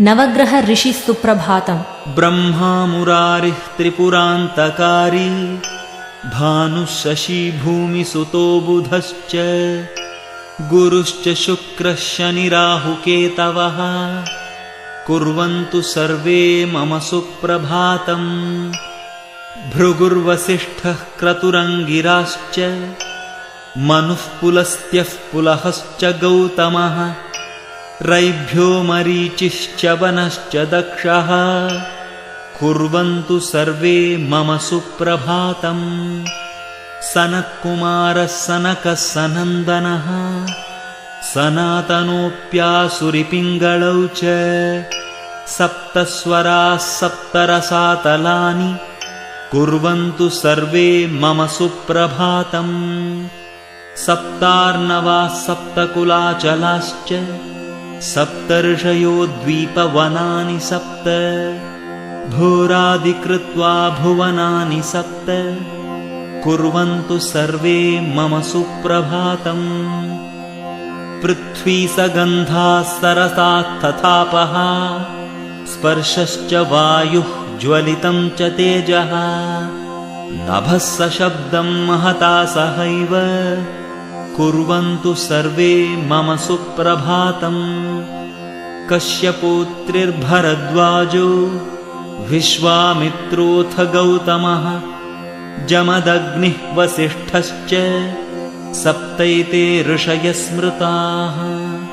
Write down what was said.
नवग्रह ऋषिः सुप्रभातम् ब्रह्मा मुरारिः त्रिपुरान्तकारी भानुः शशी भूमिसुतो बुधश्च गुरुश्च शुक्रः शनिराहुकेतवः कुर्वन्तु सर्वे मम सुप्रभातम्। भृगुर्वसिष्ठः क्रतुरङ्गिराश्च मनुः पुलस्त्यः पुलहश्च गौतमः रैभ्यो मरीचिश्च वनश्च दक्षः। कुर्वन्तु सर्वे मम सुप्रभातम्। सनत्कुमारः सनकः सनन्दनः। सनातनोऽप्यासुरिपिङ्गलौ च। सप्तस्वराः सप्तरसातलानि। कुर्वन्तु सर्वे मम सुप्रभातम्। सप्तार्णवाः सप्तकुलाचलाश्च सप्तर्षयो द्वीपवनानि सप्त भूरादिकृत्वा भुवनानि सप्त कुर्वन्तु सर्वे मम सुप्रभातम् पृथ्वी सगन्धाः सरसात्तथापः स्पर्शश्च वायुः ज्वलितं च तेजः। नभः सशब्दं महता सहैव कुर्वन्तु सर्वे मम सुप्रभातम्। कश्यपुत्रिर्भरद्वाजो विश्वामित्रोऽथ गौतमः। जमदग्निः वसिष्ठश्च सप्तैते ऋषयस्मृताः